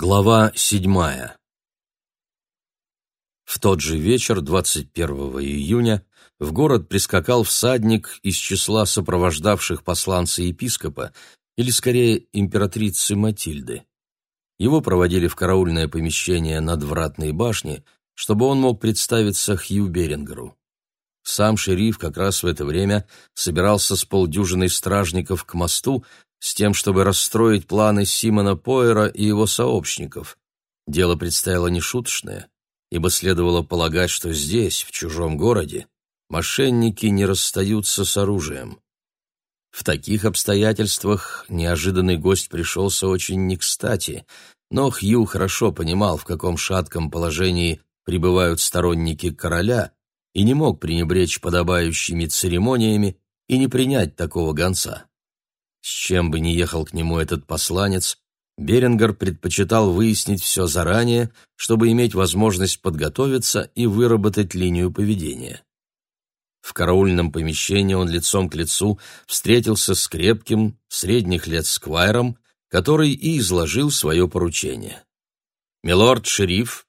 Глава седьмая В тот же вечер, 21 июня, в город прискакал всадник из числа сопровождавших посланца епископа, или скорее императрицы Матильды. Его проводили в караульное помещение надвратной башни, чтобы он мог представиться Хью Берингеру. Сам шериф как раз в это время собирался с полдюжиной стражников к мосту, с тем, чтобы расстроить планы Симона Пойера и его сообщников. Дело предстояло нешуточное, ибо следовало полагать, что здесь, в чужом городе, мошенники не расстаются с оружием. В таких обстоятельствах неожиданный гость пришелся очень не кстати, но Хью хорошо понимал, в каком шатком положении пребывают сторонники короля, и не мог пренебречь подобающими церемониями и не принять такого гонца. С чем бы ни ехал к нему этот посланец, Берингер предпочитал выяснить все заранее, чтобы иметь возможность подготовиться и выработать линию поведения. В караульном помещении он лицом к лицу встретился с крепким, средних лет сквайром, который и изложил свое поручение. «Милорд-шериф,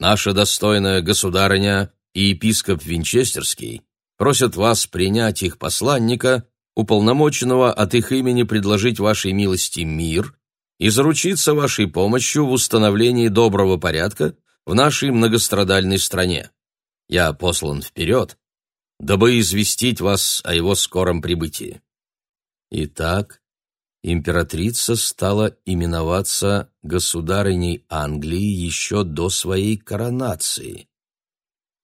наша достойная государыня и епископ Винчестерский просят вас принять их посланника уполномоченного от их имени предложить вашей милости мир и заручиться вашей помощью в установлении доброго порядка в нашей многострадальной стране. Я послан вперед, дабы известить вас о его скором прибытии. Итак, императрица стала именоваться государыней Англии еще до своей коронации.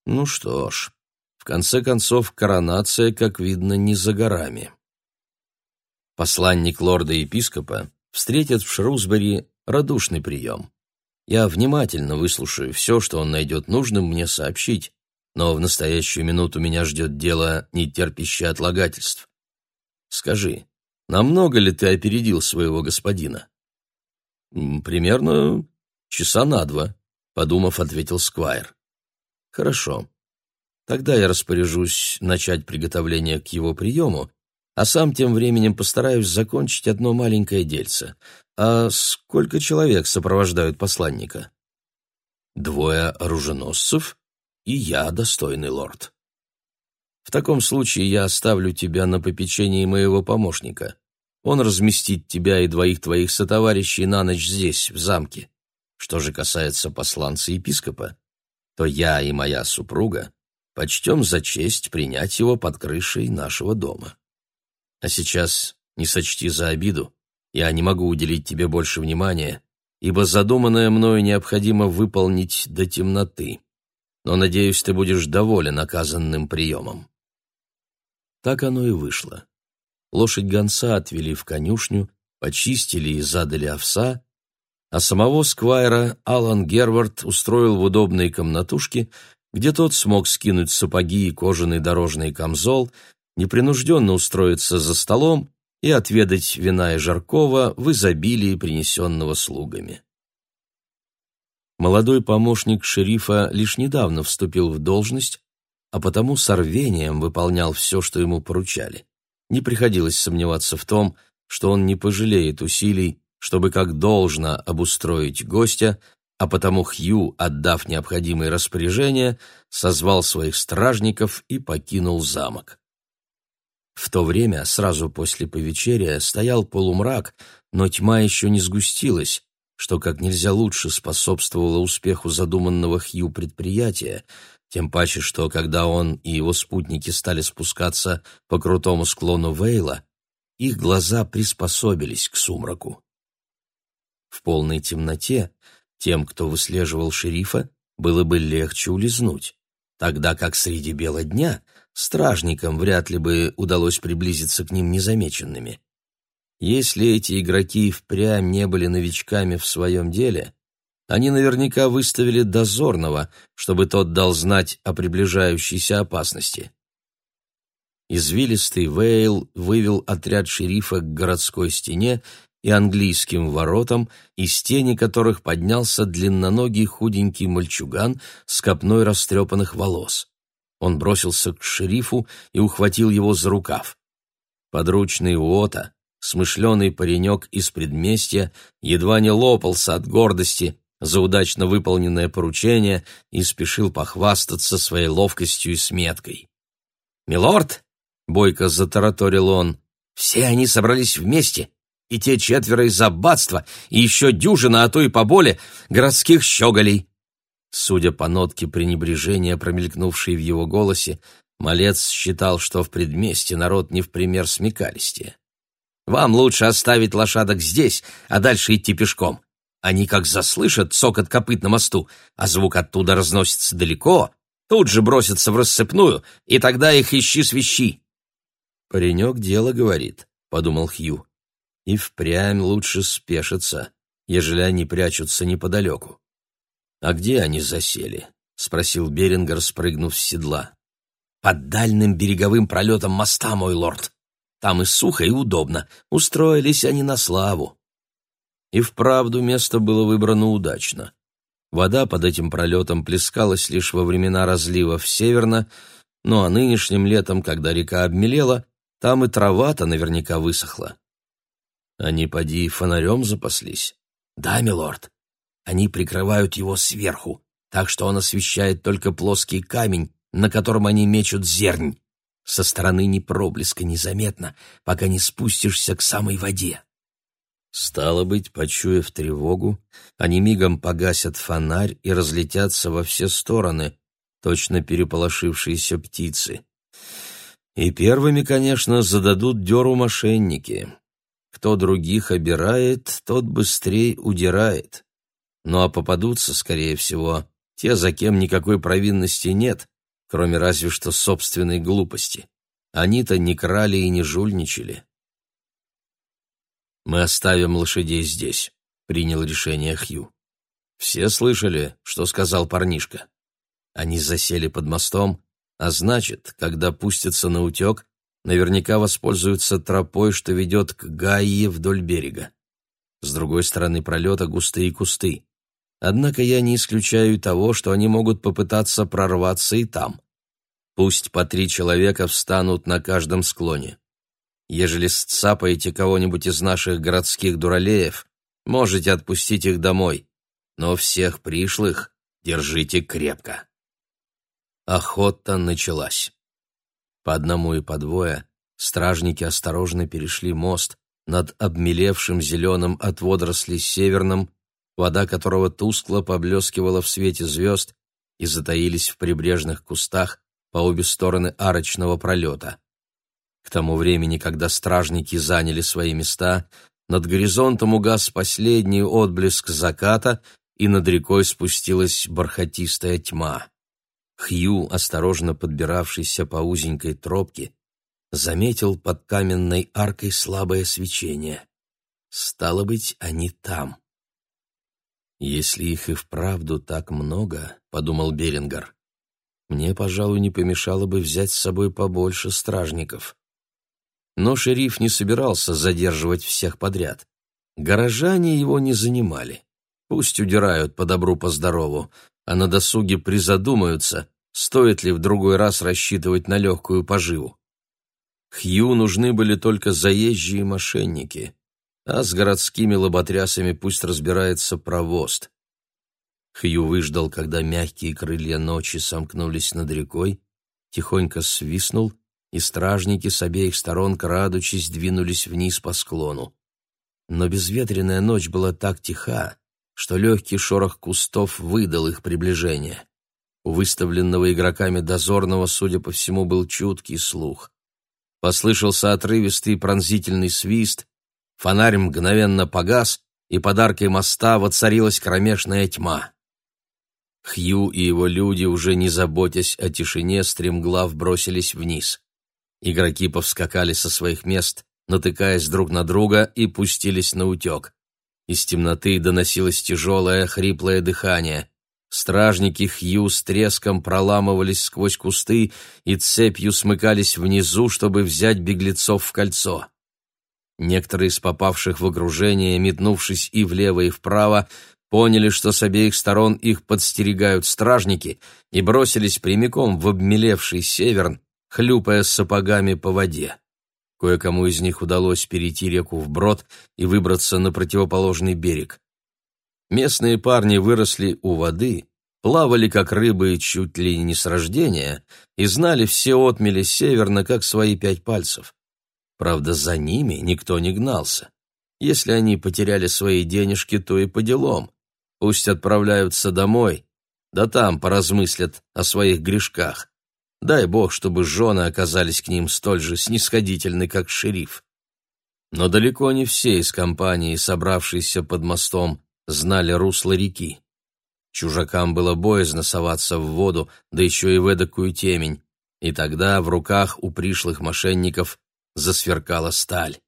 Ну что ж, в конце концов, коронация, как видно, не за горами посланник лорда-епископа встретит в Шрусбери радушный прием. Я внимательно выслушаю все, что он найдет нужным мне сообщить, но в настоящую минуту меня ждет дело, не терпящее отлагательств. Скажи, намного ли ты опередил своего господина? Примерно часа на два, подумав, ответил Сквайр. Хорошо. Тогда я распоряжусь начать приготовление к его приему а сам тем временем постараюсь закончить одно маленькое дельце. А сколько человек сопровождают посланника? Двое оруженосцев и я, достойный лорд. В таком случае я оставлю тебя на попечении моего помощника. Он разместит тебя и двоих твоих сотоварищей на ночь здесь, в замке. Что же касается посланца-епископа, то я и моя супруга почтем за честь принять его под крышей нашего дома. А сейчас не сочти за обиду, я не могу уделить тебе больше внимания, ибо задуманное мною необходимо выполнить до темноты. Но, надеюсь, ты будешь доволен оказанным приемом». Так оно и вышло. Лошадь гонца отвели в конюшню, почистили и задали овса, а самого сквайра Алан Гервард устроил в удобной комнатушке, где тот смог скинуть сапоги и кожаный дорожный камзол, непринужденно устроиться за столом и отведать вина и жаркого в изобилии, принесенного слугами. Молодой помощник шерифа лишь недавно вступил в должность, а потому с рвением выполнял все, что ему поручали. Не приходилось сомневаться в том, что он не пожалеет усилий, чтобы как должно обустроить гостя, а потому Хью, отдав необходимые распоряжения, созвал своих стражников и покинул замок. В то время, сразу после повечерия, стоял полумрак, но тьма еще не сгустилась, что как нельзя лучше способствовало успеху задуманного Хью предприятия, тем паче, что когда он и его спутники стали спускаться по крутому склону Вейла, их глаза приспособились к сумраку. В полной темноте тем, кто выслеживал шерифа, было бы легче улизнуть, тогда как среди бела дня стражникам вряд ли бы удалось приблизиться к ним незамеченными. Если эти игроки впрямь не были новичками в своем деле, они наверняка выставили дозорного, чтобы тот дал знать о приближающейся опасности. Извилистый Вейл вывел отряд шерифа к городской стене и английским воротам, из тени которых поднялся длинноногий худенький мальчуган с копной растрепанных волос. Он бросился к шерифу и ухватил его за рукав. Подручный Уота, смышленый паренек из предместья едва не лопался от гордости за удачно выполненное поручение и спешил похвастаться своей ловкостью и сметкой. «Милорд!» — бойко затараторил он. «Все они собрались вместе, и те четверо из аббатства, и еще дюжина, а то и поболе, городских щеголей». Судя по нотке пренебрежения, промелькнувшей в его голосе, малец считал, что в предместе народ не в пример смекалистее. «Вам лучше оставить лошадок здесь, а дальше идти пешком. Они как заслышат цокот копыт на мосту, а звук оттуда разносится далеко, тут же бросятся в рассыпную, и тогда их ищи свищи. «Паренек дело говорит», — подумал Хью. «И впрямь лучше спешиться, ежели они прячутся неподалеку». «А где они засели?» — спросил Берингер, спрыгнув с седла. «Под дальним береговым пролетом моста, мой лорд. Там и сухо, и удобно. Устроились они на славу». И вправду место было выбрано удачно. Вода под этим пролетом плескалась лишь во времена разливов северно, ну а нынешним летом, когда река обмелела, там и трава-то наверняка высохла. Они, поди, фонарем запаслись. Да, милорд. Они прикрывают его сверху, так что он освещает только плоский камень, на котором они мечут зернь. Со стороны ни проблеска незаметно, пока не спустишься к самой воде. Стало быть, почуяв тревогу, они мигом погасят фонарь и разлетятся во все стороны, точно переполошившиеся птицы. И первыми, конечно, зададут дёру мошенники. Кто других обирает, тот быстрее удирает. Ну а попадутся, скорее всего, те, за кем никакой провинности нет, кроме разве что собственной глупости. Они-то не крали и не жульничали. «Мы оставим лошадей здесь», — принял решение Хью. Все слышали, что сказал парнишка. Они засели под мостом, а значит, когда пустятся на утек, наверняка воспользуются тропой, что ведет к Гайе вдоль берега. С другой стороны пролета густые кусты. Однако я не исключаю того, что они могут попытаться прорваться и там. Пусть по три человека встанут на каждом склоне. Ежели сцапаете кого-нибудь из наших городских дуралеев, можете отпустить их домой, но всех пришлых держите крепко. Охота началась. По одному и по двое стражники осторожно перешли мост над обмелевшим зеленым от водорослей северным, вода которого тускло поблескивала в свете звезд и затаились в прибрежных кустах по обе стороны арочного пролета. К тому времени, когда стражники заняли свои места, над горизонтом угас последний отблеск заката, и над рекой спустилась бархатистая тьма. Хью, осторожно подбиравшийся по узенькой тропке, заметил под каменной аркой слабое свечение. Стало быть, они там. «Если их и вправду так много», — подумал Берингар, — «мне, пожалуй, не помешало бы взять с собой побольше стражников». Но шериф не собирался задерживать всех подряд. Горожане его не занимали. Пусть удирают по добру, по здорову, а на досуге призадумаются, стоит ли в другой раз рассчитывать на легкую поживу. Хью нужны были только заезжие мошенники, а с городскими лоботрясами пусть разбирается провост. Хью выждал, когда мягкие крылья ночи сомкнулись над рекой, тихонько свистнул и стражники с обеих сторон, крадучись, двинулись вниз по склону. Но безветренная ночь была так тиха, что легкий шорох кустов выдал их приближение. У выставленного игроками дозорного, судя по всему, был чуткий слух. Послышался отрывистый пронзительный свист, фонарь мгновенно погас, и подаркой моста воцарилась кромешная тьма. Хью и его люди, уже не заботясь о тишине, стремглав бросились вниз. Игроки повскакали со своих мест, натыкаясь друг на друга, и пустились на утек. Из темноты доносилось тяжелое, хриплое дыхание. Стражники Хью с треском проламывались сквозь кусты и цепью смыкались внизу, чтобы взять беглецов в кольцо. Некоторые из попавших в окружение, метнувшись и влево, и вправо, поняли, что с обеих сторон их подстерегают стражники, и бросились прямиком в обмелевший северн, хлюпая сапогами по воде. Кое-кому из них удалось перейти реку вброд и выбраться на противоположный берег. Местные парни выросли у воды, плавали как рыбы чуть ли не с рождения и знали все отмели северно, как свои пять пальцев. Правда, за ними никто не гнался. Если они потеряли свои денежки, то и по делам. Пусть отправляются домой, да там поразмыслят о своих грешках. Дай бог, чтобы жены оказались к ним столь же снисходительны, как шериф. Но далеко не все из компании, собравшейся под мостом, знали русло реки. Чужакам было боязно соваться в воду, да еще и в эдакую темень, и тогда в руках у пришлых мошенников засверкала сталь.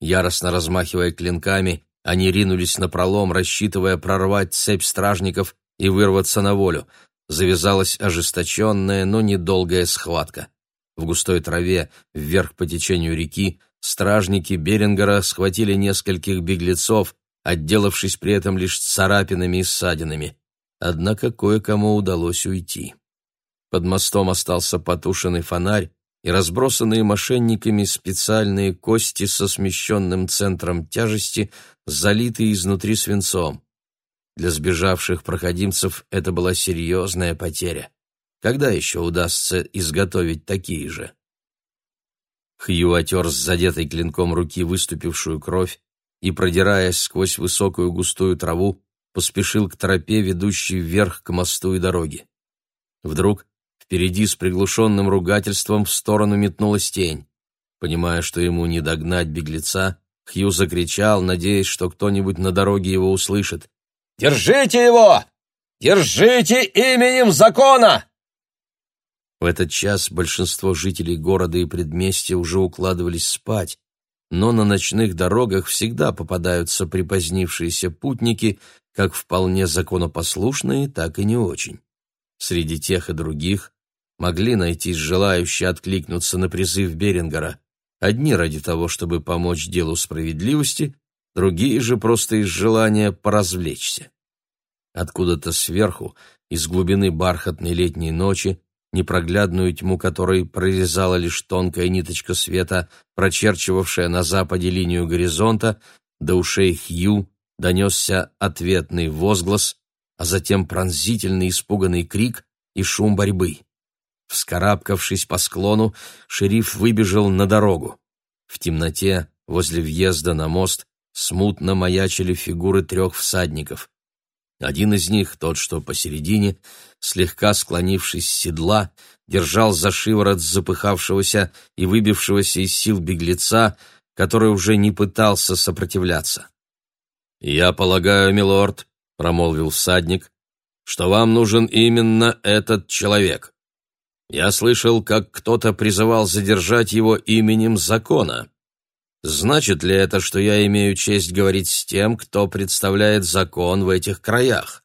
Яростно размахивая клинками, они ринулись на пролом, рассчитывая прорвать цепь стражников и вырваться на волю — завязалась ожесточенная, но недолгая схватка. В густой траве, вверх по течению реки, стражники Берингера схватили нескольких беглецов, отделавшись при этом лишь царапинами и ссадинами. Однако кое-кому удалось уйти. Под мостом остался потушенный фонарь и разбросанные мошенниками специальные кости со смещенным центром тяжести, залитые изнутри свинцом. Для сбежавших проходимцев это была серьезная потеря. Когда еще удастся изготовить такие же? Хью отер с задетой клинком руки выступившую кровь и, продираясь сквозь высокую густую траву, поспешил к тропе, ведущей вверх к мосту и дороге. Вдруг впереди с приглушенным ругательством в сторону метнулась тень. Понимая, что ему не догнать беглеца, Хью закричал, надеясь, что кто-нибудь на дороге его услышит. Держите его! Держите именем закона!» В этот час большинство жителей города и предместья уже укладывались спать, но на ночных дорогах всегда попадаются припозднившиеся путники, как вполне законопослушные, так и не очень. Среди тех и других могли найтись желающие откликнуться на призыв Берингера, одни ради того, чтобы помочь делу справедливости, другие же просто из желания поразвлечься. Откуда-то сверху, из глубины бархатной летней ночи, непроглядную тьму которой прорезала лишь тонкая ниточка света, прочерчивавшая на западе линию горизонта, до ушей Хью донесся ответный возглас, а затем пронзительный испуганный крик и шум борьбы. Вскарабкавшись по склону, шериф выбежал на дорогу. В темноте, возле въезда на мост, смутно маячили фигуры трех всадников. Один из них, тот, что посередине, слегка склонившись с седла, держал за шиворот запыхавшегося и выбившегося из сил беглеца, который уже не пытался сопротивляться. «Я полагаю, милорд», — промолвил всадник, — «что вам нужен именно этот человек. Я слышал, как кто-то призывал задержать его именем закона. Значит ли это, что я имею честь говорить с тем, кто представляет закон в этих краях?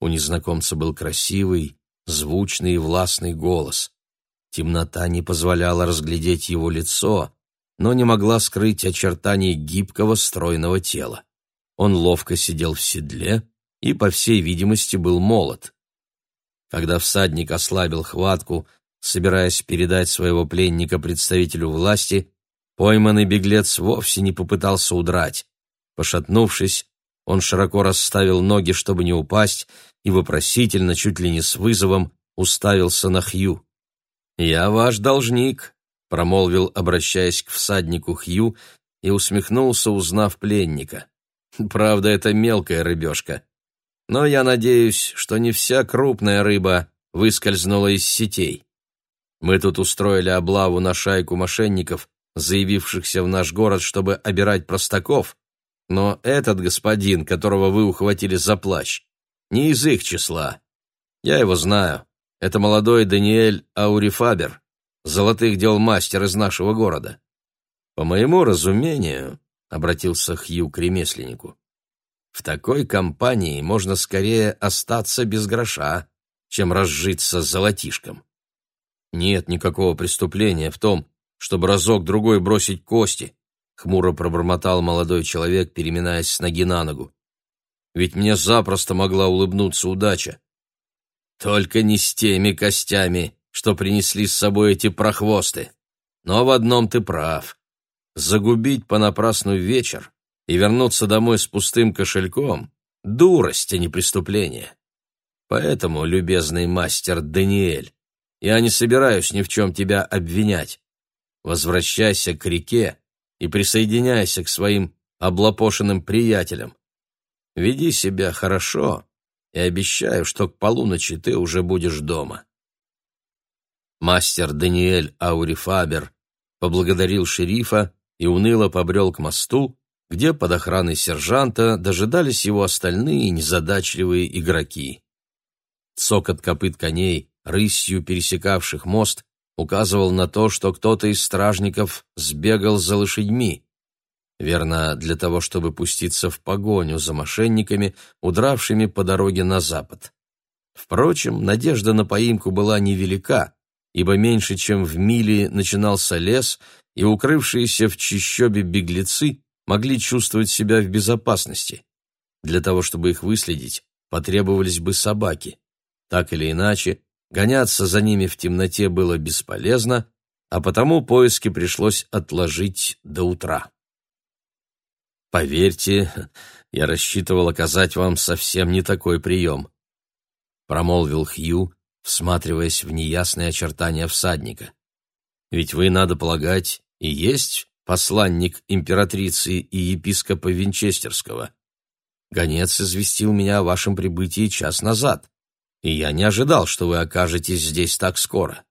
У незнакомца был красивый, звучный и властный голос. Темнота не позволяла разглядеть его лицо, но не могла скрыть очертаний гибкого стройного тела. Он ловко сидел в седле и, по всей видимости, был молод. Когда всадник ослабил хватку, собираясь передать своего пленника представителю власти, Пойманный беглец вовсе не попытался удрать. Пошатнувшись, он широко расставил ноги, чтобы не упасть, и вопросительно, чуть ли не с вызовом, уставился на Хью. «Я ваш должник», — промолвил, обращаясь к всаднику Хью, и усмехнулся, узнав пленника. «Правда, это мелкая рыбешка. Но я надеюсь, что не вся крупная рыба выскользнула из сетей. Мы тут устроили облаву на шайку мошенников, заявившихся в наш город, чтобы обирать простаков, но этот господин, которого вы ухватили за плащ, не из их числа. Я его знаю. Это молодой Даниэль Аурифабер, золотых дел мастер из нашего города. По моему разумению, — обратился Хью к ремесленнику, — в такой компании можно скорее остаться без гроша, чем разжиться золотишком. Нет никакого преступления в том, чтобы разок-другой бросить кости», — хмуро пробормотал молодой человек, переминаясь с ноги на ногу. «Ведь мне запросто могла улыбнуться удача. Только не с теми костями, что принесли с собой эти прохвосты. но в одном ты прав. Загубить понапрасну вечер и вернуться домой с пустым кошельком — дурость, а не преступление. Поэтому, любезный мастер Даниэль, я не собираюсь ни в чем тебя обвинять. Возвращайся к реке и присоединяйся к своим облапошенным приятелям. Веди себя хорошо, и обещаю, что к полуночи ты уже будешь дома. Мастер Даниэль Аурифабер поблагодарил шерифа и уныло побрел к мосту, где под охраной сержанта дожидались его остальные незадачливые игроки. Цокот копыт коней, рысью пересекавших мост, указывал на то, что кто-то из стражников сбегал за лошадьми. Верно, для того, чтобы пуститься в погоню за мошенниками, удравшими по дороге на запад. Впрочем, надежда на поимку была невелика, ибо меньше чем в миле начинался лес, и укрывшиеся в чищобе беглецы могли чувствовать себя в безопасности. Для того, чтобы их выследить, потребовались бы собаки. Так или иначе, гоняться за ними в темноте было бесполезно, а потому поиски пришлось отложить до утра. Поверьте, я рассчитывал оказать вам совсем не такой прием, промолвил Хью, всматриваясь в неясные очертания всадника. Ведь вы, надо полагать, и есть посланник императрицы и епископа Винчестерского. Гонец известил меня о вашем прибытии час назад, и я не ожидал, что вы окажетесь здесь так скоро.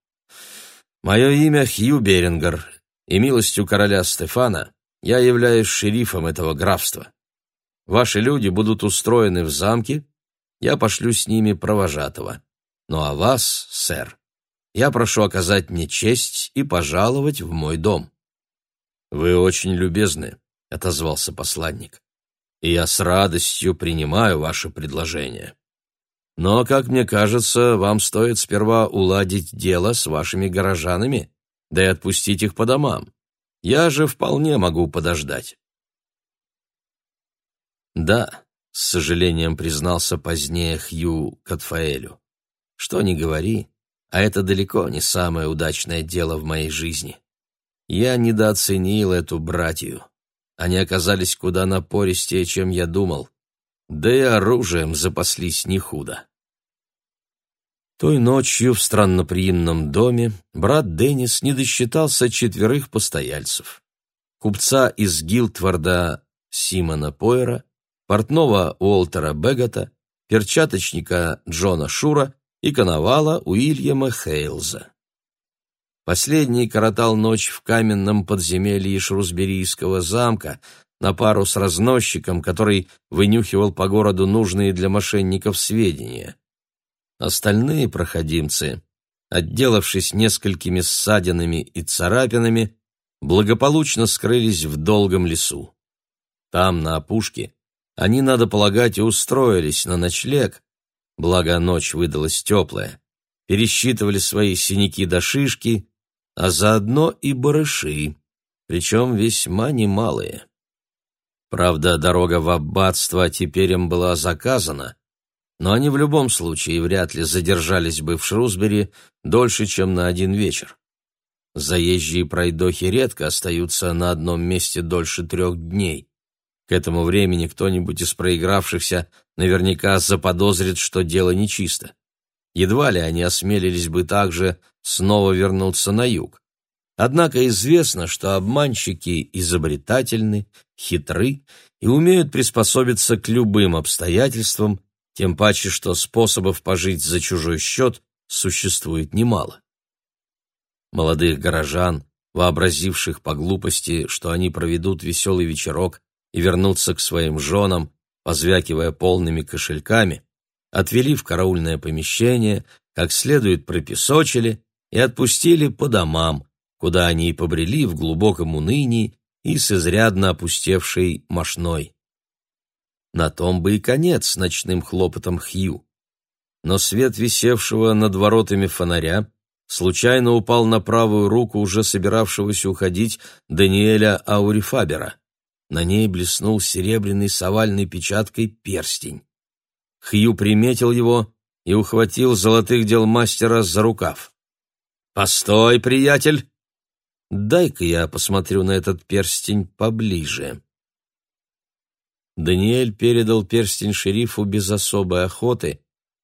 Мое имя Хью Берингер, и милостью короля Стефана я являюсь шерифом этого графства. Ваши люди будут устроены в замке, я пошлю с ними провожатого. Ну а вас, сэр, я прошу оказать мне честь и пожаловать в мой дом». «Вы очень любезны», — отозвался посланник, «и я с радостью принимаю ваше предложение. Но, как мне кажется, вам стоит сперва уладить дело с вашими горожанами, да и отпустить их по домам. Я же вполне могу подождать. Да, с сожалением признался позднее Хью Катфаэлю. Что ни говори, а это далеко не самое удачное дело в моей жизни. Я недооценил эту братью. Они оказались куда напористее, чем я думал. Да и оружием запаслись не худо. Той ночью в странноприимном доме брат Деннис не досчитался четверых постояльцев. Купца из Гилтварда Симона Пойера, портного Уолтера Бегота, перчаточника Джона Шура и коновала Уильяма Хейлза. Последний коротал ночь в каменном подземелье Шрусберийского замка на пару с разносчиком, который вынюхивал по городу нужные для мошенников сведения. Остальные проходимцы, отделавшись несколькими ссадинами и царапинами, благополучно скрылись в долгом лесу. Там, на опушке, они, надо полагать, и устроились на ночлег, благо ночь выдалась теплая, пересчитывали свои синяки до шишки, а заодно и барыши, причем весьма немалые. Правда, дорога в аббатство теперь им была заказана, но они в любом случае вряд ли задержались бы в Шрусбери дольше, чем на один вечер. Заезжие пройдохи редко остаются на одном месте дольше трех дней. К этому времени кто-нибудь из проигравшихся наверняка заподозрит, что дело нечисто. Едва ли они осмелились бы также снова вернуться на юг. Однако известно, что обманщики изобретательны, хитры и умеют приспособиться к любым обстоятельствам, тем паче, что способов пожить за чужой счет существует немало. Молодых горожан, вообразивших по глупости, что они проведут веселый вечерок и вернутся к своим женам, позвякивая полными кошельками, отвели в караульное помещение, как следует пропесочили и отпустили по домам, куда они и побрели в глубоком унынии и с изрядно опустевшей мошной. На том бы и конец ночным хлопотом Хью. Но свет висевшего над воротами фонаря случайно упал на правую руку уже собиравшегося уходить Даниэля Аурифабера. На ней блеснул серебряный с овальной печаткой перстень. Хью приметил его и ухватил золотых дел мастера за рукав. «Постой, приятель!» Дай-ка я посмотрю на этот перстень поближе. Даниэль передал перстень шерифу без особой охоты,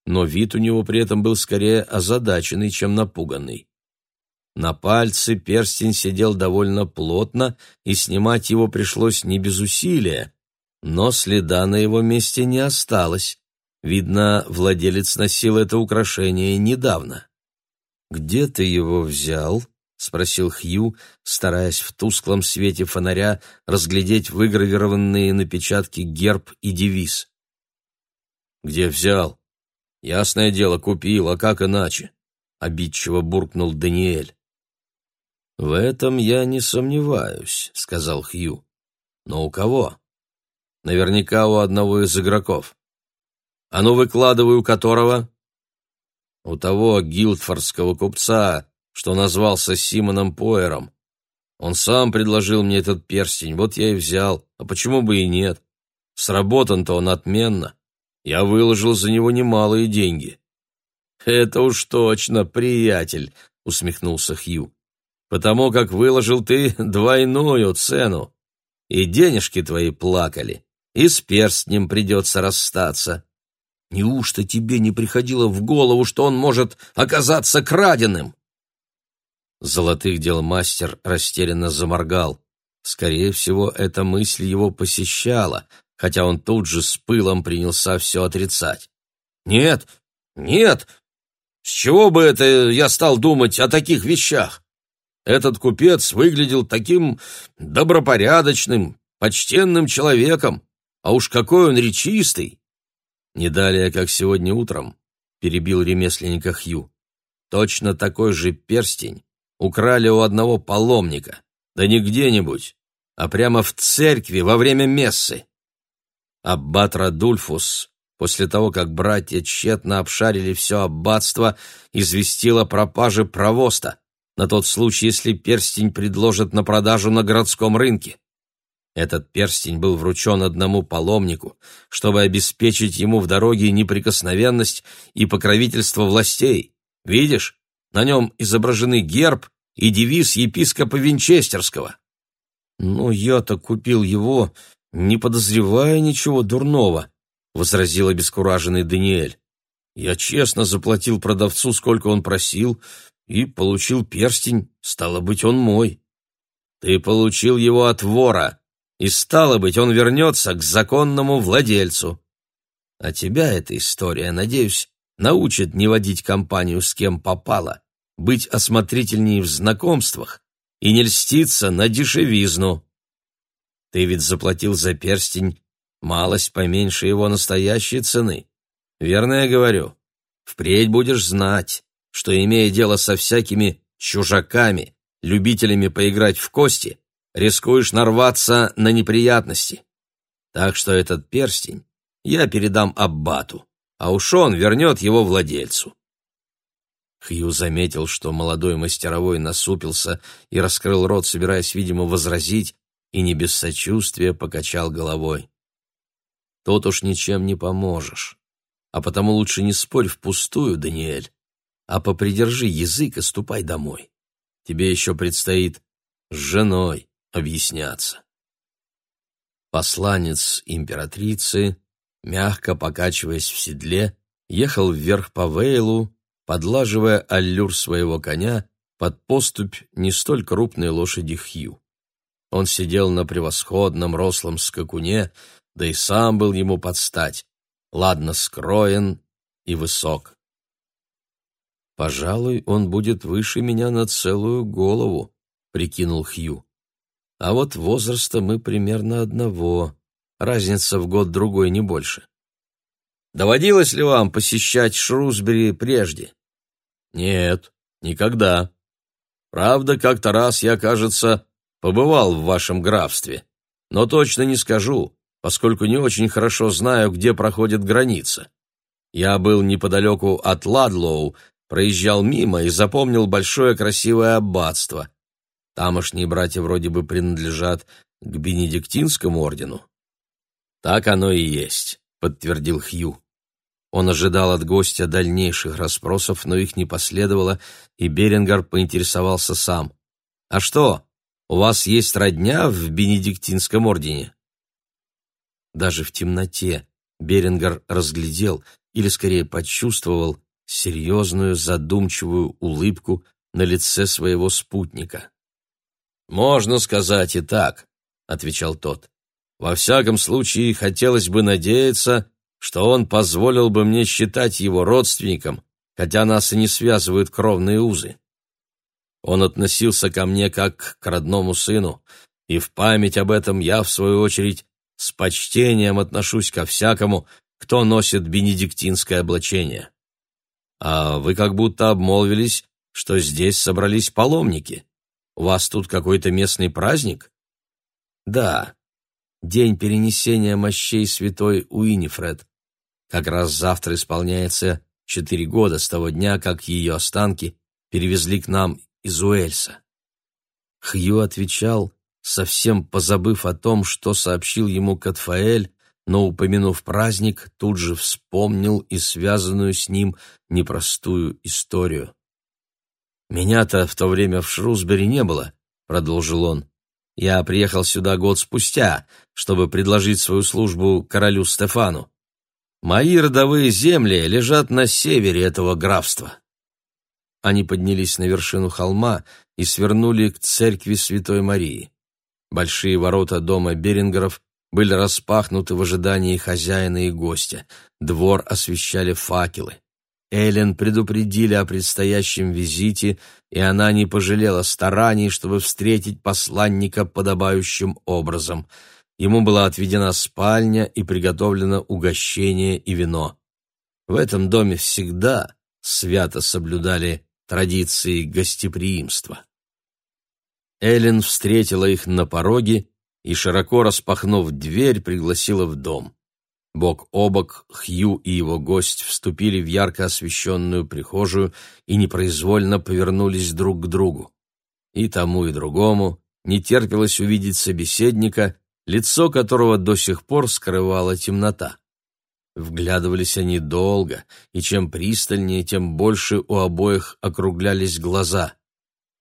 но вид у него при этом был скорее озадаченный, чем напуганный. На пальце перстень сидел довольно плотно, и снимать его пришлось не без усилия, но следа на его месте не осталось. Видно, владелец носил это украшение недавно. «Где ты его взял?» — спросил Хью, стараясь в тусклом свете фонаря разглядеть выгравированные на печатке герб и девиз. «Где взял? Ясное дело, купил, а как иначе?» — обидчиво буркнул Даниэль. «В этом я не сомневаюсь», — сказал Хью. «Но у кого?» «Наверняка у одного из игроков». «А ну, выкладывай, у которого?» «У того гилдфордского купца, что назвался Симоном Пойером. Он сам предложил мне этот перстень, вот я и взял. А почему бы и нет? Сработан-то он отменно. Я выложил за него немалые деньги. Это уж точно, приятель, усмехнулся Хью. Потому как выложил ты двойную цену. И денежки твои плакали, и с перстнем придется расстаться. Неужто тебе не приходило в голову, что он может оказаться краденым? Золотых дел мастер растерянно заморгал. Скорее всего, эта мысль его посещала, хотя он тут же с пылом принялся все отрицать. «Нет, нет! С чего бы это я стал думать о таких вещах? Этот купец выглядел таким добропорядочным, почтенным человеком, а уж какой он речистый!» Не далее, как сегодня утром, перебил ремесленника Хью. Точно такой же перстень украли у одного паломника. Да не где-нибудь, а прямо в церкви во время мессы. Аббат Радульфус, после того, как братья тщетно обшарили все аббатство, известил о пропаже провоста, на тот случай, если перстень предложат на продажу на городском рынке. Этот перстень был вручен одному паломнику, чтобы обеспечить ему в дороге неприкосновенность и покровительство властей. Видишь, на нем изображены герб и девиз епископа Винчестерского. «Но я-то купил его, не подозревая ничего дурного», — возразил обескураженный Даниэль. «Я честно заплатил продавцу, сколько он просил, и получил перстень, стало быть, он мой». «Ты получил его от вора, и, стало быть, он вернется к законному владельцу». «А тебя эта история, надеюсь, научит не водить компанию с кем попало, быть осмотрительнее в знакомствах и не льститься на дешевизну. Ты ведь заплатил за перстень малость поменьше его настоящей цены. Верно я говорю? Впредь будешь знать, что, имея дело со всякими чужаками, любителями поиграть в кости, рискуешь нарваться на неприятности. Так что этот перстень я передам Аббату а уж он вернет его владельцу. Хью заметил, что молодой мастеровой насупился и раскрыл рот, собираясь, видимо, возразить, и не без сочувствия покачал головой. «Тут уж ничем не поможешь. А потому лучше не спорь впустую, Даниэль, а попридержи язык и ступай домой. Тебе еще предстоит с женой объясняться». Посланец императрицы мягко покачиваясь в седле, ехал вверх по Вейлу, подлаживая аллюр своего коня под поступь не столь крупной лошади Хью. Он сидел на превосходном рослом скакуне, да и сам был ему под стать, ладно скроен и высок. «Пожалуй, он будет выше меня на целую голову», — прикинул Хью. «А вот возраста мы примерно одного. Разница в год-другой не больше. Доводилось ли вам посещать Шрусбери прежде? Нет, никогда. Правда, как-то раз я, кажется, побывал в вашем графстве, но точно не скажу, поскольку не очень хорошо знаю, где проходит граница. Я был неподалеку от Ладлоу, проезжал мимо и запомнил большое красивое аббатство. Тамошние братья вроде бы принадлежат к Бенедиктинскому ордену. «Так оно и есть», — подтвердил Хью. Он ожидал от гостя дальнейших расспросов, но их не последовало, и Берингар поинтересовался сам. А что, у вас есть родня в Бенедиктинском ордене?» Даже в темноте Берингер разглядел, или скорее почувствовал, серьезную задумчивую улыбку на лице своего спутника. «Можно сказать и так», — отвечал тот. «Во всяком случае, хотелось бы надеяться, что он позволил бы мне считать его родственником, хотя нас и не связывают кровные узы. Он относился ко мне как к родному сыну, и в память об этом я, в свою очередь, с почтением отношусь ко всякому, кто носит бенедиктинское облачение. А вы как будто обмолвились, что здесь собрались паломники. У вас тут какой-то местный праздник? Да, день перенесения мощей святой Уинифред. Как раз завтра исполняется четыре года с того дня, как ее останки перевезли к нам из Уэльса. Хью отвечал, совсем позабыв о том, что сообщил ему Катфаэль, но, упомянув праздник, тут же вспомнил и связанную с ним непростую историю. «Меня-то в то время в Шрусбери не было», — продолжил он. «Я приехал сюда год спустя, чтобы предложить свою службу королю Стефану. Мои родовые земли лежат на севере этого графства». Они поднялись на вершину холма и свернули к церкви Святой Марии. Большие ворота дома Берингеров были распахнуты в ожидании хозяина и гостя. Двор освещали факелы. Эллен предупредили о предстоящем визите, и она не пожалела стараний, чтобы встретить посланника подобающим образом. Ему была отведена спальня и приготовлено угощение и вино. В этом доме всегда свято соблюдали традиции гостеприимства. Эллен встретила их на пороге и, широко распахнув дверь, пригласила в дом. Бок о бок Хью и его гость вступили в ярко освещенную прихожую и непроизвольно повернулись друг к другу. И тому, и другому не терпелось увидеть собеседника, лицо которого до сих пор скрывала темнота. Вглядывались они долго, и чем пристальнее, тем больше у обоих округлялись глаза.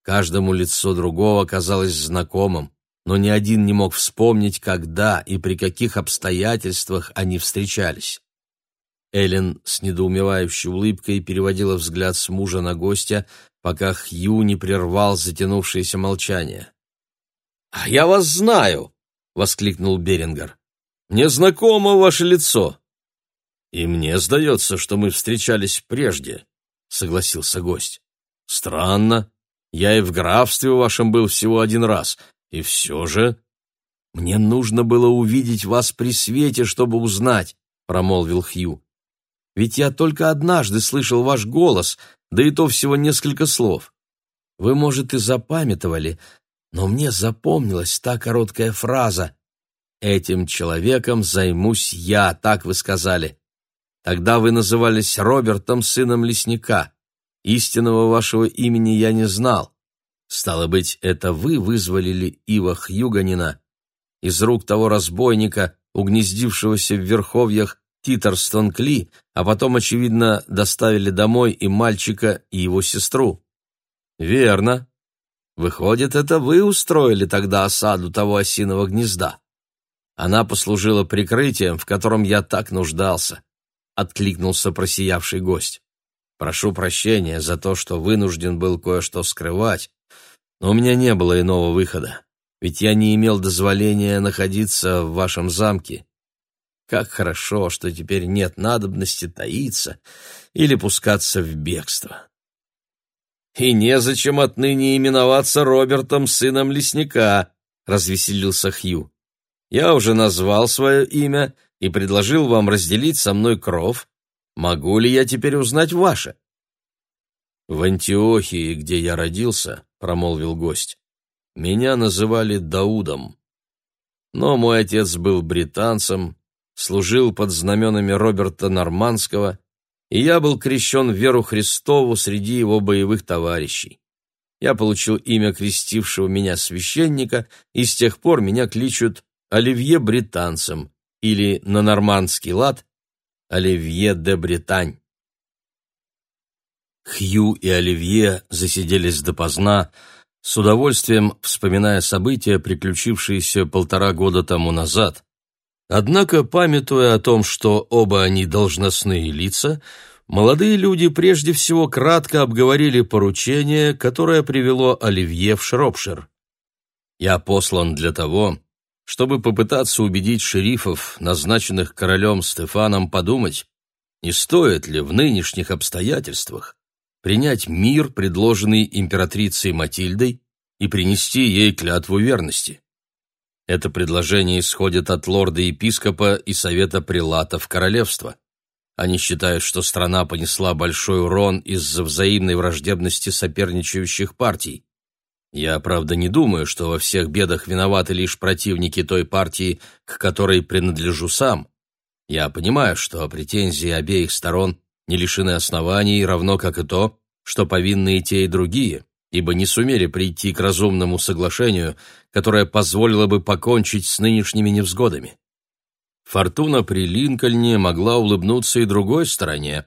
Каждому лицо другого казалось знакомым но ни один не мог вспомнить, когда и при каких обстоятельствах они встречались. Эллен с недоумевающей улыбкой переводила взгляд с мужа на гостя, пока Хью не прервал затянувшееся молчание. «А я вас знаю!» — воскликнул Берингер. «Мне знакомо ваше лицо!» «И мне сдается, что мы встречались прежде», — согласился гость. «Странно. Я и в графстве вашем был всего один раз, и все же... «Мне нужно было увидеть вас при свете, чтобы узнать», — промолвил Хью. «Ведь я только однажды слышал ваш голос, да и то всего несколько слов. Вы, может, и запамятовали, но мне запомнилась та короткая фраза «Этим человеком займусь я», так вы сказали. Тогда вы назывались Робертом, сыном лесника. Истинного вашего имени я не знал. Стало быть, это вы вызволили Ива Хьюганина из рук того разбойника, угнездившегося в верховьях Титерстон-Кли, а потом, очевидно, доставили домой и мальчика, и его сестру. Верно. Выходит, это вы устроили тогда осаду того осиного гнезда. Она послужила прикрытием, в котором я так нуждался, откликнулся просиявший гость. Прошу прощения за то, что вынужден был кое-что скрывать, но у меня не было иного выхода, ведь я не имел дозволения находиться в вашем замке. Как хорошо, что теперь нет надобности таиться или пускаться в бегство. И незачем отныне именоваться Робертом, сыном лесника, развеселился Хью. Я уже назвал свое имя и предложил вам разделить со мной кров. Могу ли я теперь узнать ваше? В Антиохии, где я родился, — промолвил гость. «Меня называли Даудом. Но мой отец был британцем, служил под знаменами Роберта Нормандского, и я был крещен в веру Христову среди его боевых товарищей. Я получил имя крестившего меня священника, и с тех пор меня кличут Оливье Британцем или на нормандский лад Оливье де Британь. Хью и Оливье засиделись допоздна, с удовольствием вспоминая события, приключившиеся полтора года тому назад. Однако, памятуя о том, что оба они должностные лица, молодые люди прежде всего кратко обговорили поручение, которое привело Оливье в Шропшир. «Я послан для того, чтобы попытаться убедить шерифов, назначенных королем Стефаном, подумать, не стоит ли в нынешних обстоятельствах принять мир, предложенный императрицей Матильдой, и принести ей клятву верности. Это предложение исходит от лорда-епископа и совета прилатов королевства. Они считают, что страна понесла большой урон из-за взаимной враждебности соперничающих партий. Я, правда, не думаю, что во всех бедах виноваты лишь противники той партии, к которой принадлежу сам. Я понимаю, что претензии обеих сторон не лишены оснований, равно как и то, что повинны и те, и другие, ибо не сумели прийти к разумному соглашению, которое позволило бы покончить с нынешними невзгодами. Фортуна при Линкольне могла улыбнуться и другой стороне,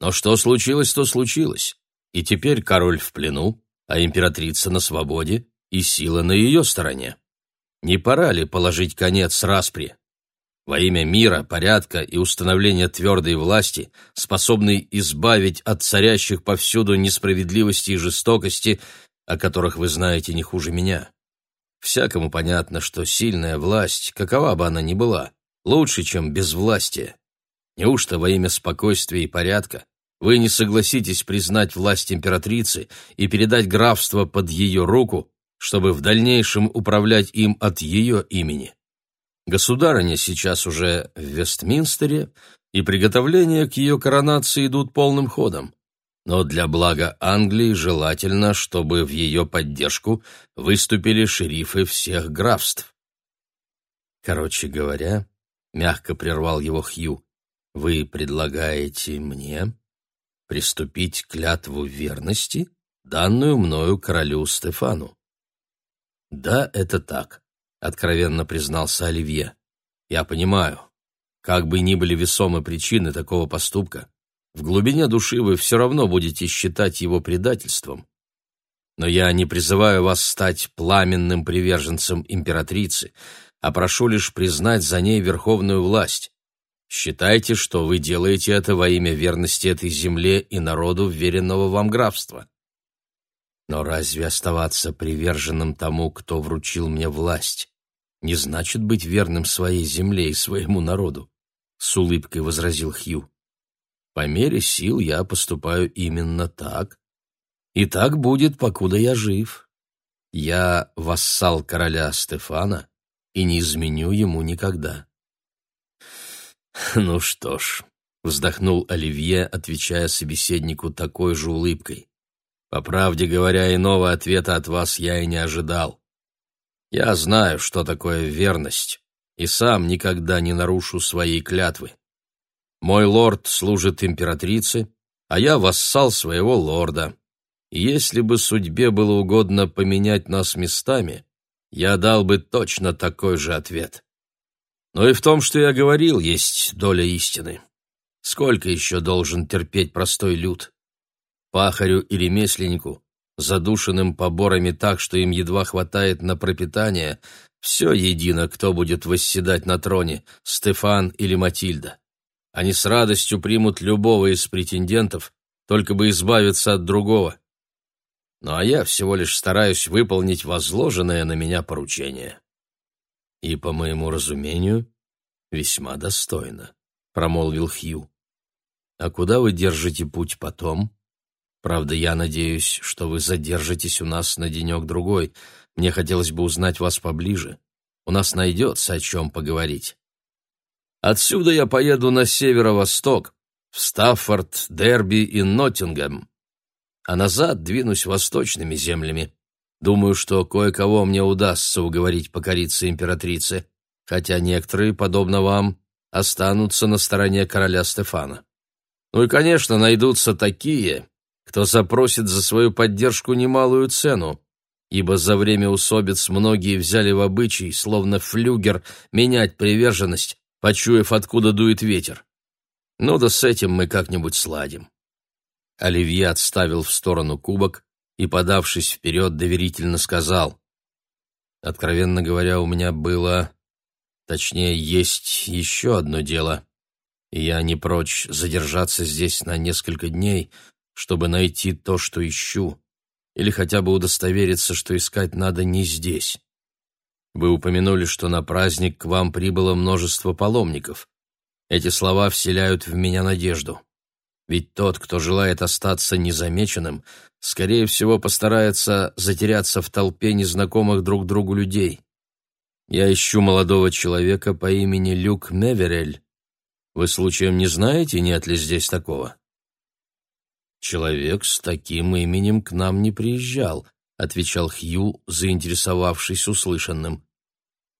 но что случилось, то случилось, и теперь король в плену, а императрица на свободе, и сила на ее стороне. Не пора ли положить конец распри? Во имя мира, порядка и установления твердой власти, способной избавить от царящих повсюду несправедливости и жестокости, о которых вы знаете не хуже меня. Всякому понятно, что сильная власть, какова бы она ни была, лучше, чем безвластие. Неужто во имя спокойствия и порядка вы не согласитесь признать власть императрицы и передать графство под ее руку, чтобы в дальнейшем управлять им от ее имени? Государыня сейчас уже в Вестминстере, и приготовления к ее коронации идут полным ходом. Но для блага Англии желательно, чтобы в ее поддержку выступили шерифы всех графств. Короче говоря, мягко прервал его Хью, вы предлагаете мне приступить к клятву верности, данную мною королю Стефану. Да, это так. — откровенно признался Оливье. «Я понимаю. Как бы ни были весомы причины такого поступка, в глубине души вы все равно будете считать его предательством. Но я не призываю вас стать пламенным приверженцем императрицы, а прошу лишь признать за ней верховную власть. Считайте, что вы делаете это во имя верности этой земле и народу, веренного вам графства. Но разве оставаться приверженным тому, кто вручил мне власть, не значит быть верным своей земле и своему народу, с улыбкой возразил Хью. По мере сил я поступаю именно так. И так будет, покуда я жив. Я вассал короля Стефана и не изменю ему никогда. Ну что ж, вздохнул Оливье, отвечая собеседнику такой же улыбкой. По правде говоря, иного ответа от вас я и не ожидал. Я знаю, что такое верность, и сам никогда не нарушу своей клятвы. Мой лорд служит императрице, а я вассал своего лорда. Если бы судьбе было угодно поменять нас местами, я дал бы точно такой же ответ. Но и в том, что я говорил, есть доля истины. Сколько еще должен терпеть простой люд? Пахарю и ремесленнику задушенным поборами так, что им едва хватает на пропитание, все едино, кто будет восседать на троне, Стефан или Матильда. Они с радостью примут любого из претендентов, только бы избавиться от другого. Ну а я всего лишь стараюсь выполнить возложенное на меня поручение. И, по моему разумению, весьма достойно, — промолвил Хью. А куда вы держите путь потом? Правда, я надеюсь, что вы задержитесь у нас на денек-другой. Мне хотелось бы узнать вас поближе. У нас найдется о чем поговорить. Отсюда я поеду на северо-восток, в Стаффорд, Дерби и Ноттингем. А назад двинусь восточными землями. Думаю, что кое-кого мне удастся уговорить покориться императрице, хотя некоторые, подобно вам, останутся на стороне короля Стефана. Ну и, конечно, найдутся такие, кто запросит за свою поддержку немалую цену, ибо за время усобиц многие взяли в обычай, словно флюгер, менять приверженность, почуяв, откуда дует ветер. Ну да с этим мы как-нибудь сладим. Оливье отставил в сторону кубок и, подавшись вперед, доверительно сказал. «Откровенно говоря, у меня было... Точнее, есть еще одно дело, я не прочь задержаться здесь на несколько дней, чтобы найти то, что ищу, или хотя бы удостовериться, что искать надо не здесь. Вы упомянули, что на праздник к вам прибыло множество паломников. Эти слова вселяют в меня надежду. Ведь тот, кто желает остаться незамеченным, скорее всего, постарается затеряться в толпе незнакомых друг другу людей. Я ищу молодого человека по имени Люк Меверель. Вы случаем не знаете, нет ли здесь такого? Человек с таким именем к нам не приезжал, отвечал Хью, заинтересовавшись услышанным.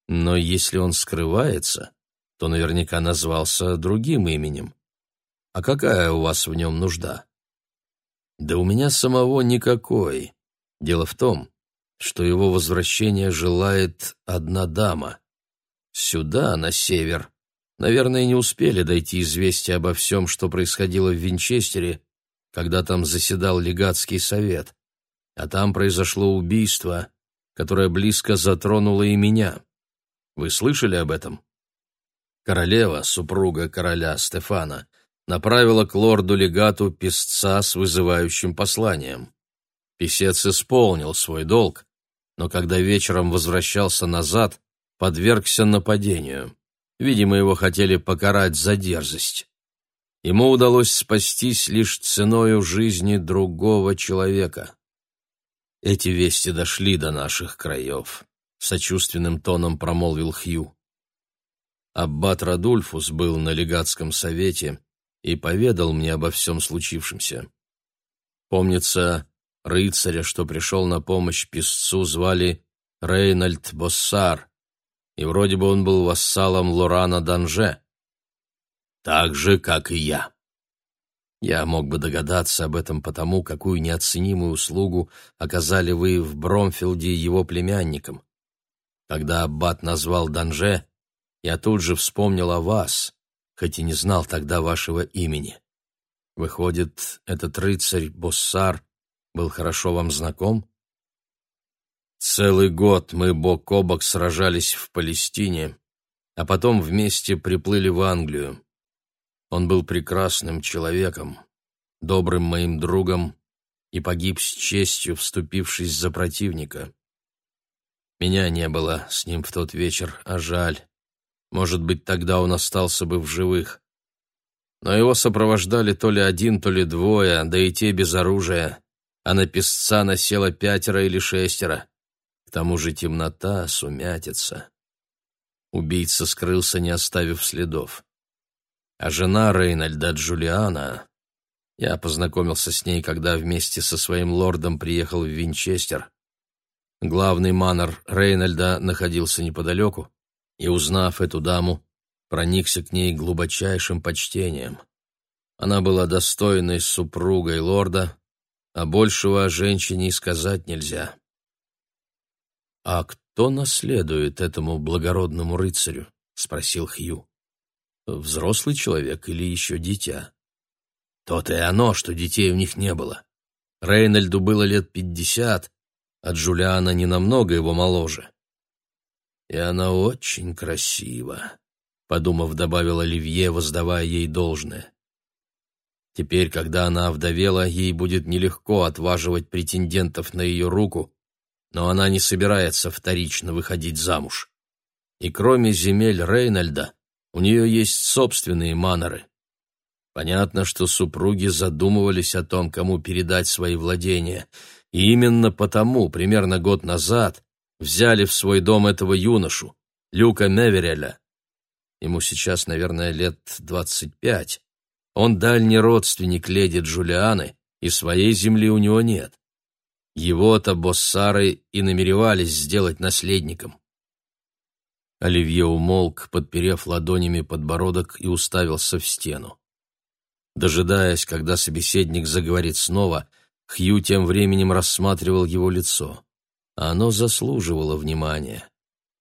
Но если он скрывается, то наверняка назвался другим именем. А какая у вас в нем нужда? Да у меня самого никакой. Дело в том, что его возвращение желает одна дама. Сюда, на север, наверное, не успели дойти известия обо всем, что происходило в Винчестере, когда там заседал легатский совет а там произошло убийство, которое близко затронуло и меня. Вы слышали об этом? Королева, супруга короля Стефана, направила к лорду-легату писца с вызывающим посланием. Писец исполнил свой долг, но когда вечером возвращался назад, подвергся нападению. Видимо, его хотели покарать за дерзость. Ему удалось спастись лишь ценою жизни другого человека. Эти вести дошли до наших краев, — сочувственным тоном промолвил Хью. Аббат Радульфус был на легатском совете и поведал мне обо всем случившемся. Помнится, рыцаря, что пришел на помощь писцу, звали Рейнольд Боссар, и вроде бы он был вассалом Лорана Данже. Так же, как и я. Я мог бы догадаться об этом потому, какую неоценимую услугу оказали вы в Бромфилде его племянникам. Когда Аббат назвал Данже, я тут же вспомнил о вас, хоть и не знал тогда вашего имени. Выходит, этот рыцарь Боссар был хорошо вам знаком? Целый год мы бок о бок сражались в Палестине, а потом вместе приплыли в Англию. Он был прекрасным человеком, добрым моим другом и погиб с честью, вступившись за противника. Меня не было с ним в тот вечер, а жаль. Может быть, тогда он остался бы в живых. Но его сопровождали то ли один, то ли двое, да и те без оружия, а на песца насело пятеро или шестеро. К тому же темнота, сумятица. Убийца скрылся, не оставив следов. А жена Рейнольда Джулиана... Я познакомился с ней, когда вместе со своим лордом приехал в Винчестер. Главный манор Рейнольда находился неподалеку, и, узнав эту даму, проникся к ней глубочайшим почтением. Она была достойной супругой лорда, а большего о женщине и сказать нельзя. «А кто наследует этому благородному рыцарю?» — спросил Хью взрослый человек или еще дитя. То-то и оно, что детей у них не было. Рейнольду было лет пятьдесят, а Джулиана не намного его моложе. И она очень красива, подумав, добавил Оливье, воздавая ей должное. Теперь, когда она овдовела, ей будет нелегко отваживать претендентов на ее руку, но она не собирается вторично выходить замуж. И кроме земель Рейнольда, у нее есть собственные маноры. Понятно, что супруги задумывались о том, кому передать свои владения, и именно потому, примерно год назад, взяли в свой дом этого юношу, Люка Невереля. Ему сейчас, наверное, лет двадцать пять. Он дальний родственник леди Джулианы, и своей земли у него нет. Его-то боссары и намеревались сделать наследником. Оливье умолк, подперев ладонями подбородок и уставился в стену. Дожидаясь, когда собеседник заговорит снова, Хью тем временем рассматривал его лицо. Оно заслуживало внимания.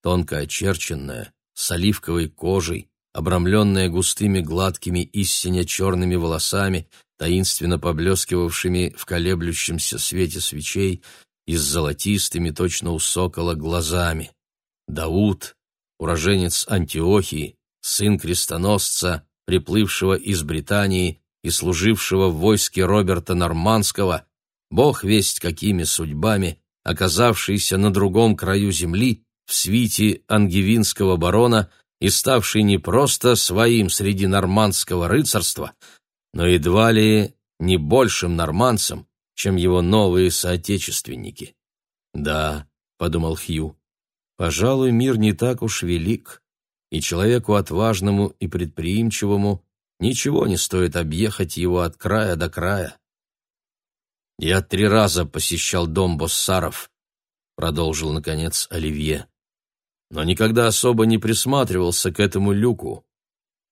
Тонко очерченное, с оливковой кожей, обрамленное густыми гладкими истинно черными волосами, таинственно поблескивавшими в колеблющемся свете свечей и с золотистыми, точно у сокола, глазами. Дауд, уроженец Антиохии, сын крестоносца, приплывшего из Британии и служившего в войске Роберта Нормандского, бог весть какими судьбами, оказавшийся на другом краю земли в свите ангевинского барона и ставший не просто своим среди нормандского рыцарства, но едва ли не большим нормандцем, чем его новые соотечественники. «Да», — подумал Хью, — «пожалуй, мир не так уж велик, и человеку отважному и предприимчивому ничего не стоит объехать его от края до края». «Я три раза посещал дом Боссаров», — продолжил, наконец, Оливье но никогда особо не присматривался к этому люку.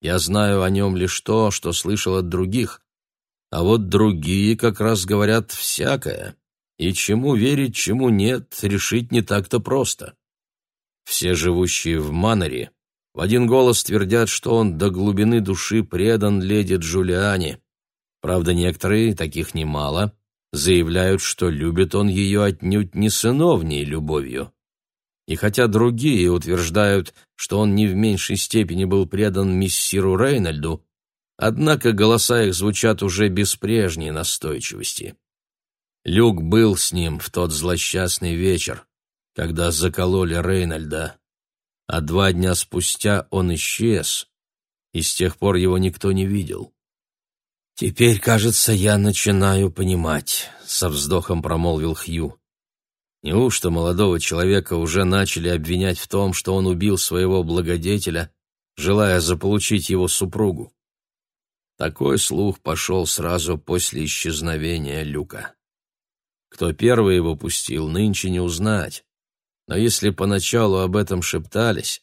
Я знаю о нем лишь то, что слышал от других, а вот другие как раз говорят всякое, и чему верить, чему нет, решить не так-то просто. Все живущие в Маннере в один голос твердят, что он до глубины души предан леди Джулиане. Правда, некоторые, таких немало, заявляют, что любит он ее отнюдь не сыновней любовью. И хотя другие утверждают, что он не в меньшей степени был предан миссиру Рейнольду, однако голоса их звучат уже без прежней настойчивости. Люк был с ним в тот злосчастный вечер, когда закололи Рейнольда, а два дня спустя он исчез, и с тех пор его никто не видел. «Теперь, кажется, я начинаю понимать», — со вздохом промолвил Хью. Неужто молодого человека уже начали обвинять в том, что он убил своего благодетеля, желая заполучить его супругу? Такой слух пошел сразу после исчезновения Люка. Кто первый его пустил, нынче не узнать. Но если поначалу об этом шептались,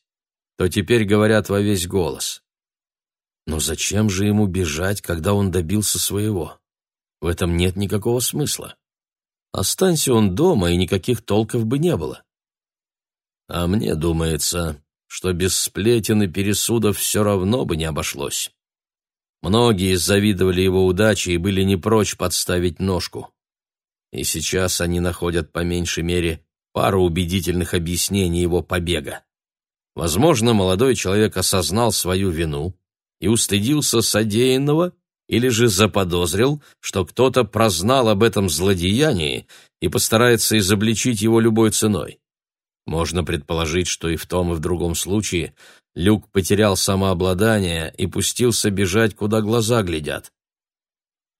то теперь говорят во весь голос. Но зачем же ему бежать, когда он добился своего? В этом нет никакого смысла. Останься он дома, и никаких толков бы не было. А мне думается, что без сплетен и пересудов все равно бы не обошлось. Многие завидовали его удаче и были не прочь подставить ножку. И сейчас они находят по меньшей мере пару убедительных объяснений его побега. Возможно, молодой человек осознал свою вину и устыдился содеянного или же заподозрил, что кто-то прознал об этом злодеянии и постарается изобличить его любой ценой. Можно предположить, что и в том, и в другом случае Люк потерял самообладание и пустился бежать, куда глаза глядят.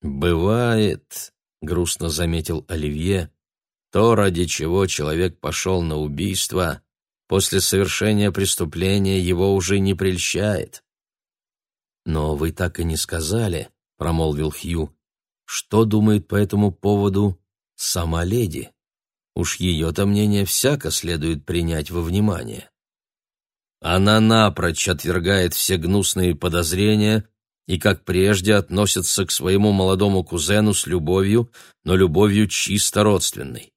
«Бывает», — грустно заметил Оливье, — «то, ради чего человек пошел на убийство, после совершения преступления его уже не прельщает». «Но вы так и не сказали», — промолвил Хью. «Что думает по этому поводу сама леди? Уж ее-то мнение всяко следует принять во внимание». Она напрочь отвергает все гнусные подозрения и, как прежде, относится к своему молодому кузену с любовью, но любовью чисто родственной.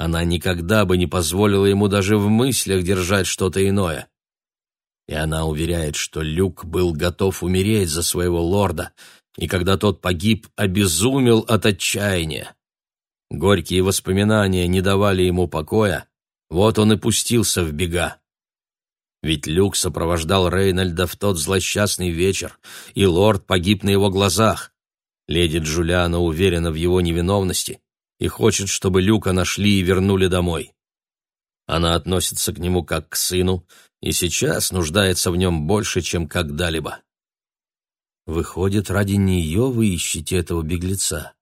Она никогда бы не позволила ему даже в мыслях держать что-то иное. И она уверяет, что Люк был готов умереть за своего лорда, и когда тот погиб, обезумел от отчаяния. Горькие воспоминания не давали ему покоя, вот он и пустился в бега. Ведь Люк сопровождал Рейнольда в тот злосчастный вечер, и лорд погиб на его глазах. Леди Джулиана уверена в его невиновности и хочет, чтобы Люка нашли и вернули домой. Она относится к нему как к сыну и сейчас нуждается в нем больше, чем когда-либо. Выходит, ради нее вы ищете этого беглеца.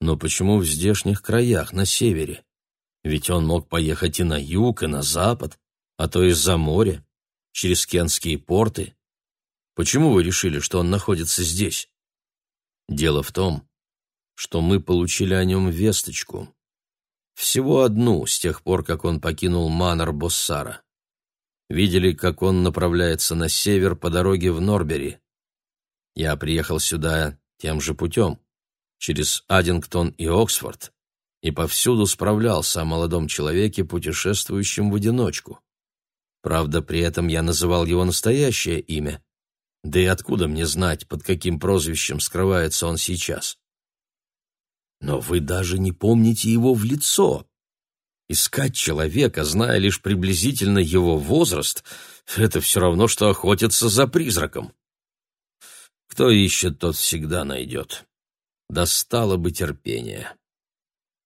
Но почему в здешних краях, на севере? Ведь он мог поехать и на юг, и на запад, а то и за море, через кенские порты. Почему вы решили, что он находится здесь? Дело в том, что мы получили о нем весточку. Всего одну с тех пор, как он покинул Манор Боссара. Видели, как он направляется на север по дороге в Норбери. Я приехал сюда тем же путем, через Аддингтон и Оксфорд, и повсюду справлялся о молодом человеке, путешествующем в одиночку. Правда, при этом я называл его настоящее имя, Да и откуда мне знать, под каким прозвищем скрывается он сейчас? Но вы даже не помните его в лицо. Искать человека, зная лишь приблизительно его возраст, это все равно, что охотиться за призраком. Кто ищет, тот всегда найдет. Достало бы терпение.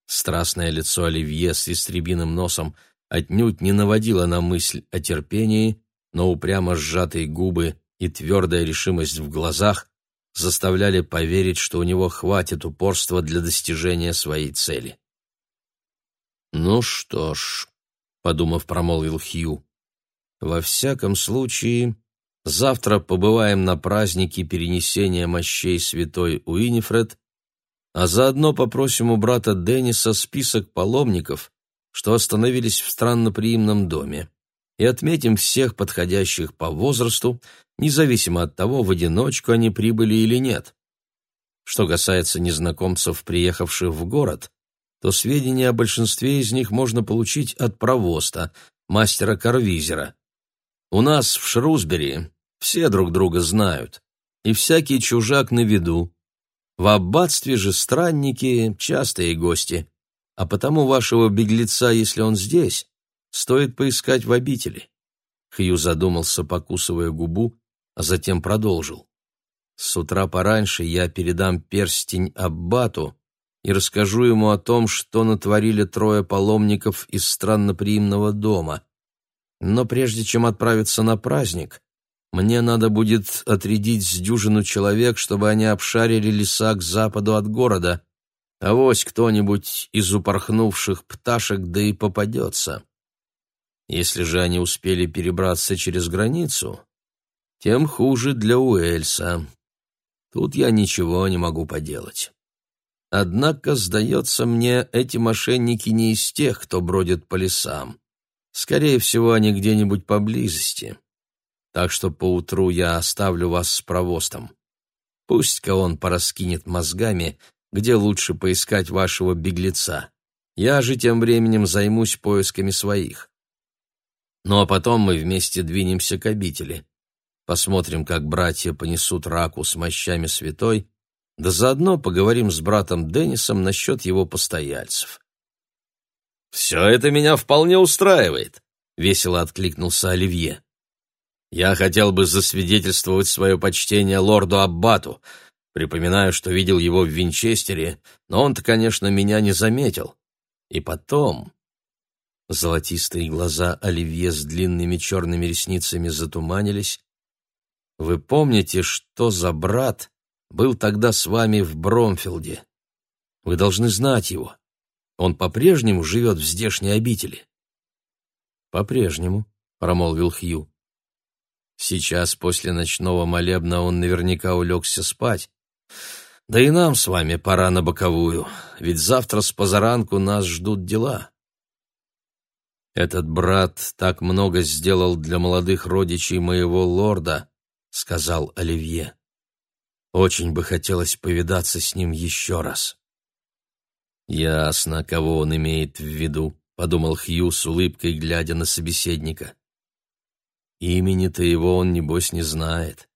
Страстное лицо Оливье с истребиным носом отнюдь не наводило на мысль о терпении, но упрямо сжатые губы и твердая решимость в глазах заставляли поверить, что у него хватит упорства для достижения своей цели. «Ну что ж», — подумав, промолвил Хью, — «во всяком случае, завтра побываем на празднике перенесения мощей святой Уинифред, а заодно попросим у брата Денниса список паломников, что остановились в странноприимном доме, и отметим всех подходящих по возрасту, независимо от того, в одиночку они прибыли или нет. Что касается незнакомцев, приехавших в город, то сведения о большинстве из них можно получить от провоста, мастера-карвизера. У нас в Шрусбери все друг друга знают, и всякий чужак на виду. В аббатстве же странники — частые гости, а потому вашего беглеца, если он здесь, стоит поискать в обители. Хью задумался, покусывая губу, а затем продолжил. С утра пораньше я передам перстень аббату и расскажу ему о том, что натворили трое паломников из странноприимного дома. Но прежде чем отправиться на праздник, мне надо будет отрядить с дюжину человек, чтобы они обшарили леса к западу от города. Авось кто-нибудь из упорхнувших пташек да и попадется. Если же они успели перебраться через границу, тем хуже для Уэльса. Тут я ничего не могу поделать. Однако, сдается мне, эти мошенники не из тех, кто бродит по лесам. Скорее всего, они где-нибудь поблизости. Так что поутру я оставлю вас с провостом. Пусть-ка он пораскинет мозгами, где лучше поискать вашего беглеца. Я же тем временем займусь поисками своих. Ну а потом мы вместе двинемся к обители. Посмотрим, как братья понесут раку с мощами святой, да заодно поговорим с братом Деннисом насчет его постояльцев. «Все это меня вполне устраивает», — весело откликнулся Оливье. «Я хотел бы засвидетельствовать свое почтение лорду Аббату. Припоминаю, что видел его в Винчестере, но он-то, конечно, меня не заметил. И потом, Золотистые глаза Оливье с длинными черными ресницами затуманились. «Вы помните, что за брат был тогда с вами в Бромфилде? Вы должны знать его. Он по-прежнему живет в здешней обители?» «По-прежнему», — промолвил Хью. «Сейчас, после ночного молебна, он наверняка улегся спать. Да и нам с вами пора на боковую, ведь завтра с позаранку нас ждут дела». «Этот брат так много сделал для молодых родичей моего лорда», — сказал Оливье. «Очень бы хотелось повидаться с ним еще раз». «Ясно, кого он имеет в виду», — подумал Хью с улыбкой, глядя на собеседника. «Имени-то его он, небось, не знает.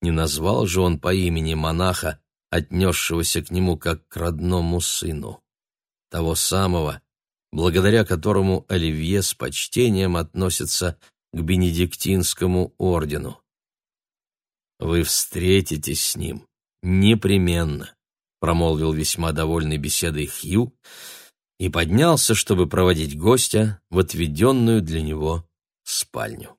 Не назвал же он по имени монаха, отнесшегося к нему как к родному сыну. Того самого, благодаря которому Оливье с почтением относится к бенедиктинскому ордену. «Вы встретитесь с ним непременно», — промолвил весьма довольный беседой Хью и поднялся, чтобы проводить гостя в отведенную для него спальню.